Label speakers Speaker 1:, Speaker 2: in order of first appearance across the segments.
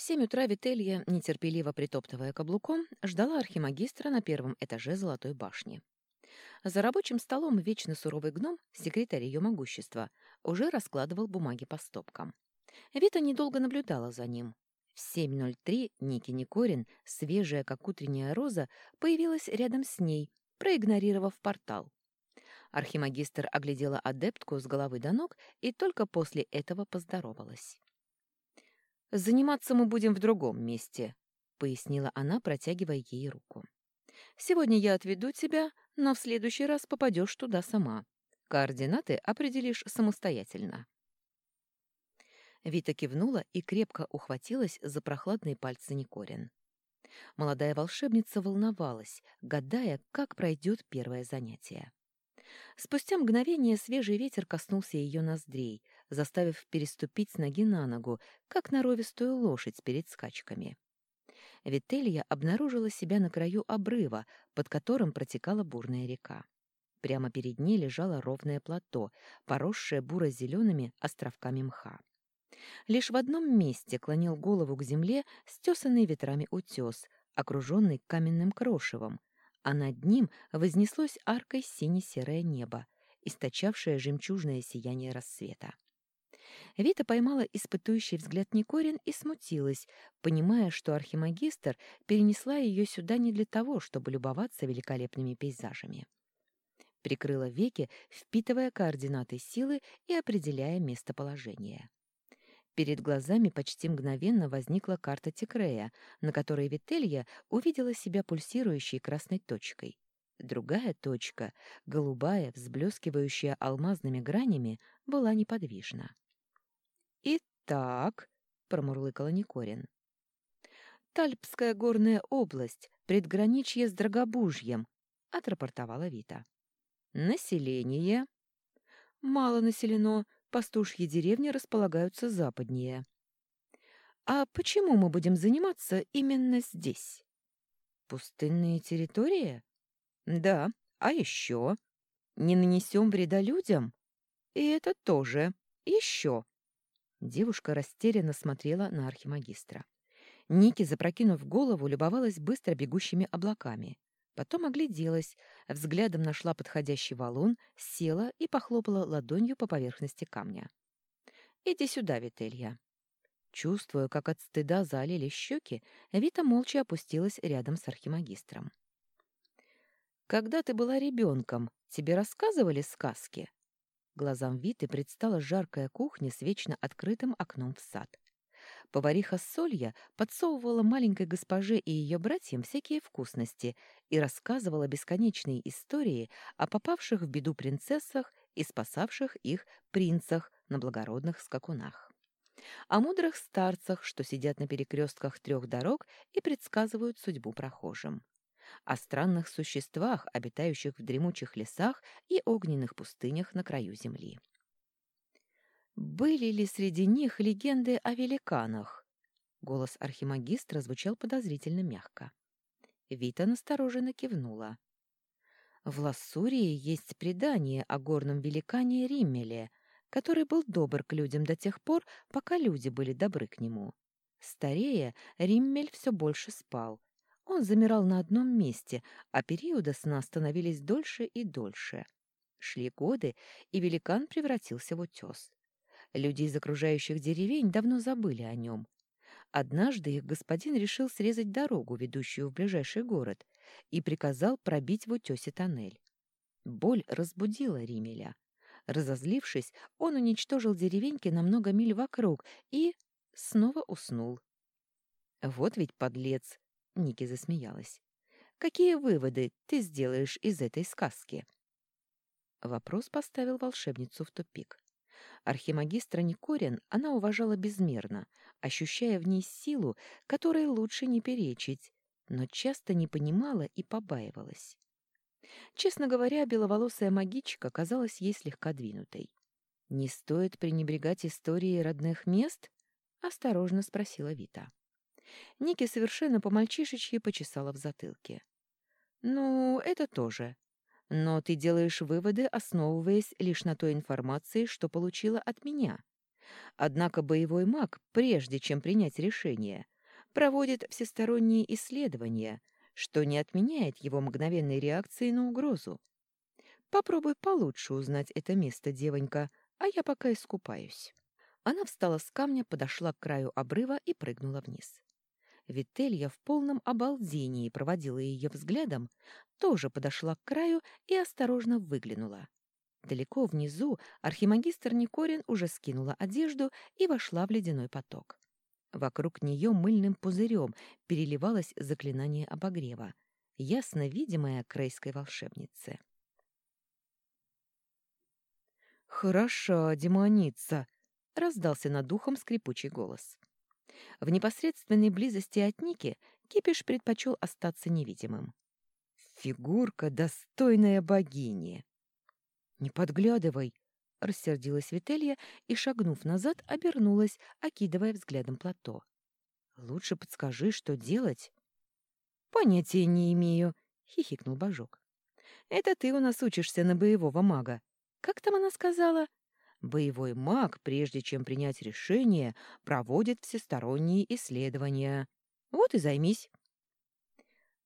Speaker 1: В семь утра Вителья, нетерпеливо притоптывая каблуком, ждала архимагистра на первом этаже Золотой башни. За рабочим столом вечно суровый гном, секретарь ее могущества, уже раскладывал бумаги по стопкам. Вита недолго наблюдала за ним. В 7.03 Ники Никорин, свежая, как утренняя роза, появилась рядом с ней, проигнорировав портал. Архимагистр оглядела адептку с головы до ног и только после этого поздоровалась. «Заниматься мы будем в другом месте», — пояснила она, протягивая ей руку. «Сегодня я отведу тебя, но в следующий раз попадешь туда сама. Координаты определишь самостоятельно». Вита кивнула и крепко ухватилась за прохладные пальцы Никорин. Молодая волшебница волновалась, гадая, как пройдет первое занятие. Спустя мгновение свежий ветер коснулся ее ноздрей, заставив переступить с ноги на ногу, как норовистую лошадь перед скачками. Вителья обнаружила себя на краю обрыва, под которым протекала бурная река. Прямо перед ней лежало ровное плато, поросшее буро-зелеными островками мха. Лишь в одном месте клонил голову к земле стесанный ветрами утес, окруженный каменным крошевом, а над ним вознеслось аркой сине-серое небо, источавшее жемчужное сияние рассвета. Вита поймала испытующий взгляд Никорин и смутилась, понимая, что архимагистр перенесла ее сюда не для того, чтобы любоваться великолепными пейзажами. Прикрыла веки, впитывая координаты силы и определяя местоположение. Перед глазами почти мгновенно возникла карта Текрея, на которой Вителья увидела себя пульсирующей красной точкой. Другая точка, голубая, взблескивающая алмазными гранями, была неподвижна. «Итак», — промурлыкала Никорин, — «Тальпская горная область, предграничье с Драгобужьем», — отрапортовала Вита. «Население?» «Мало населено, пастушьи деревни располагаются западнее. А почему мы будем заниматься именно здесь? Пустынные территории? Да, а еще? Не нанесем вреда людям? И это тоже. Еще. Девушка растерянно смотрела на архимагистра. Ники, запрокинув голову, любовалась быстро бегущими облаками. Потом огляделась, взглядом нашла подходящий валун, села и похлопала ладонью по поверхности камня. «Иди сюда, Вителья». Чувствуя, как от стыда залили щеки, Вита молча опустилась рядом с архимагистром. «Когда ты была ребенком, тебе рассказывали сказки?» Глазам Виты предстала жаркая кухня с вечно открытым окном в сад. Повариха Солья подсовывала маленькой госпоже и ее братьям всякие вкусности и рассказывала бесконечные истории о попавших в беду принцессах и спасавших их принцах на благородных скакунах. О мудрых старцах, что сидят на перекрестках трех дорог и предсказывают судьбу прохожим. О странных существах, обитающих в дремучих лесах и огненных пустынях на краю земли. Были ли среди них легенды о великанах? Голос архимагистра звучал подозрительно мягко. Вита настороженно кивнула. В Лассурии есть предание о горном великане Риммеле, который был добр к людям до тех пор, пока люди были добры к нему. Старея, Риммель все больше спал. Он замирал на одном месте, а периоды сна становились дольше и дольше. Шли годы, и великан превратился в утес. Люди из окружающих деревень давно забыли о нем. Однажды их господин решил срезать дорогу, ведущую в ближайший город, и приказал пробить в утесе тоннель. Боль разбудила Римеля. Разозлившись, он уничтожил деревеньки на много миль вокруг и снова уснул. «Вот ведь подлец!» — Ники засмеялась. «Какие выводы ты сделаешь из этой сказки?» Вопрос поставил волшебницу в тупик. Архимагистра Никорин она уважала безмерно, ощущая в ней силу, которой лучше не перечить, но часто не понимала и побаивалась. Честно говоря, беловолосая магичка казалась ей слегка двинутой. «Не стоит пренебрегать историей родных мест?» — осторожно спросила Вита. Ники совершенно по-мальчишечьи почесала в затылке. «Ну, это тоже. Но ты делаешь выводы, основываясь лишь на той информации, что получила от меня. Однако боевой маг, прежде чем принять решение, проводит всесторонние исследования, что не отменяет его мгновенной реакции на угрозу. Попробуй получше узнать это место, девонька, а я пока искупаюсь. Она встала с камня, подошла к краю обрыва и прыгнула вниз. Вителья в полном обалдении проводила ее взглядом, тоже подошла к краю и осторожно выглянула. Далеко внизу архимагистр Никорин уже скинула одежду и вошла в ледяной поток. Вокруг нее мыльным пузырем переливалось заклинание обогрева, ясно видимое крейской волшебнице.
Speaker 2: «Хороша демоница!» — раздался над духом скрипучий голос. В непосредственной близости от Ники Кипиш предпочел остаться невидимым. «Фигурка, достойная богини!» «Не подглядывай!» — рассердилась Вителья и, шагнув назад, обернулась, окидывая взглядом плато. «Лучше подскажи, что делать?» «Понятия не имею», — хихикнул Божок. «Это ты у нас учишься на боевого мага. Как там она сказала?» «Боевой маг, прежде чем принять решение, проводит всесторонние исследования. Вот и займись».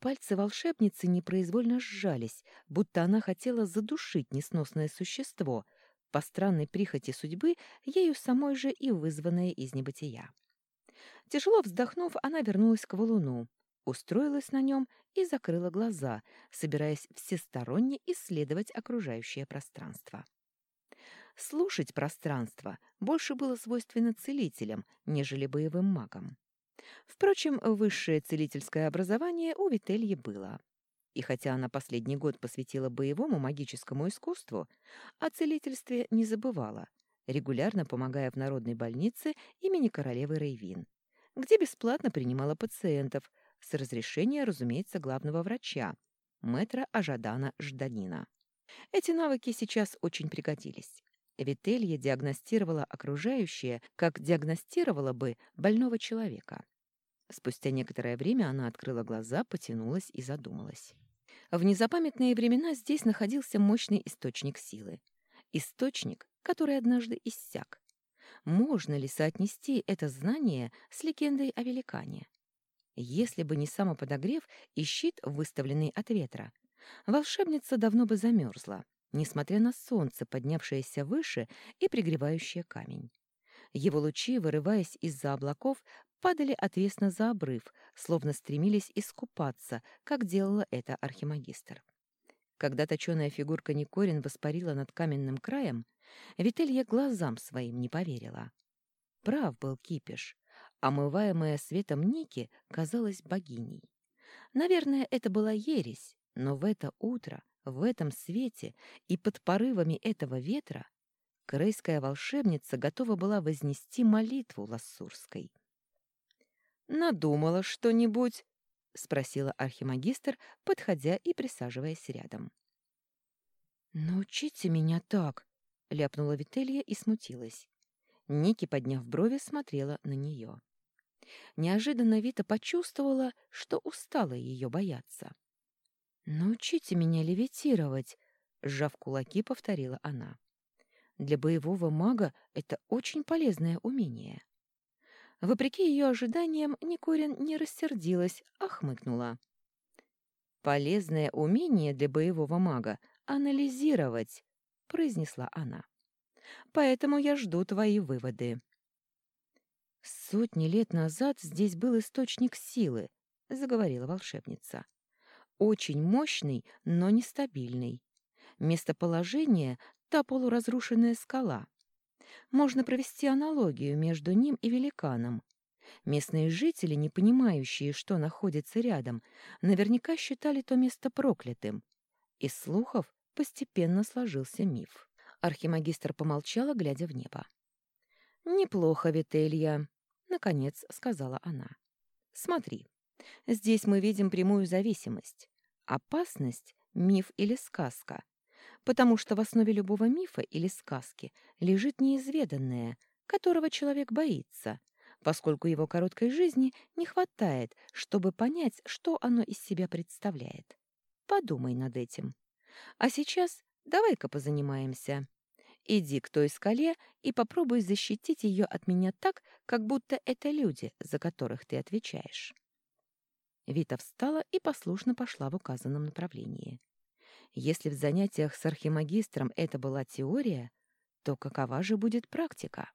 Speaker 2: Пальцы волшебницы непроизвольно сжались, будто она хотела задушить несносное существо — по странной прихоти судьбы, ею самой же и вызванная из небытия. Тяжело вздохнув, она вернулась к валуну, устроилась на нем и закрыла глаза, собираясь всесторонне исследовать окружающее пространство. Слушать пространство больше было свойственно целителям, нежели боевым магам. Впрочем, высшее целительское образование у Вительи было. И хотя она последний год посвятила боевому магическому искусству, о целительстве не забывала, регулярно помогая в народной больнице имени королевы Рейвин, где бесплатно принимала пациентов, с разрешения, разумеется, главного врача, мэтра Ажадана Жданина. Эти навыки сейчас очень пригодились. Вителья диагностировала окружающее, как диагностировала бы больного человека. Спустя некоторое время она открыла глаза, потянулась и задумалась. В незапамятные времена здесь находился мощный источник силы. Источник, который однажды иссяк. Можно ли соотнести это знание с легендой о великане? Если бы не самоподогрев и щит, выставленный от ветра, волшебница давно бы замерзла, несмотря на солнце, поднявшееся выше и пригревающее камень. Его лучи, вырываясь из-за облаков, падали отвесно за обрыв, словно стремились искупаться, как делала это архимагистр. Когда точеная фигурка Никорин воспарила над каменным краем, Вителья глазам своим не поверила. Прав был Кипиш. Омываемая светом Ники казалась богиней. Наверное, это была ересь, но в это утро, в этом свете и под порывами этого ветра крейская волшебница готова была вознести молитву лассурской. «Надумала что-нибудь?» — спросила архимагистр, подходя и присаживаясь рядом. «Научите меня так!» — ляпнула Вителья и смутилась. Ники, подняв брови, смотрела на нее. Неожиданно Вита почувствовала, что устала ее бояться. «Научите меня левитировать!» — сжав кулаки, повторила она. «Для боевого мага это очень полезное умение». Вопреки ее ожиданиям, Никорин не рассердилась, а хмыкнула. «Полезное умение для боевого мага — анализировать», — произнесла она. «Поэтому я жду твои выводы». «Сотни лет назад здесь был источник силы», — заговорила волшебница. «Очень мощный, но нестабильный. Местоположение — та полуразрушенная скала. Можно провести аналогию между ним и великаном. Местные жители, не понимающие, что находится рядом, наверняка считали то место проклятым. Из слухов постепенно сложился миф. Архимагистр помолчала, глядя в небо. «Неплохо, Вителья», — наконец сказала она. «Смотри, здесь мы видим прямую зависимость. Опасность — миф или сказка, потому что в основе любого мифа или сказки лежит неизведанное, которого человек боится, поскольку его короткой жизни не хватает, чтобы понять, что оно из себя представляет. Подумай над этим. А сейчас давай-ка позанимаемся.
Speaker 1: Иди к той скале и попробуй защитить ее от меня так, как будто это люди, за которых ты отвечаешь». Вита встала и послушно пошла в указанном направлении. Если в занятиях с архимагистром это была теория, то какова же будет практика?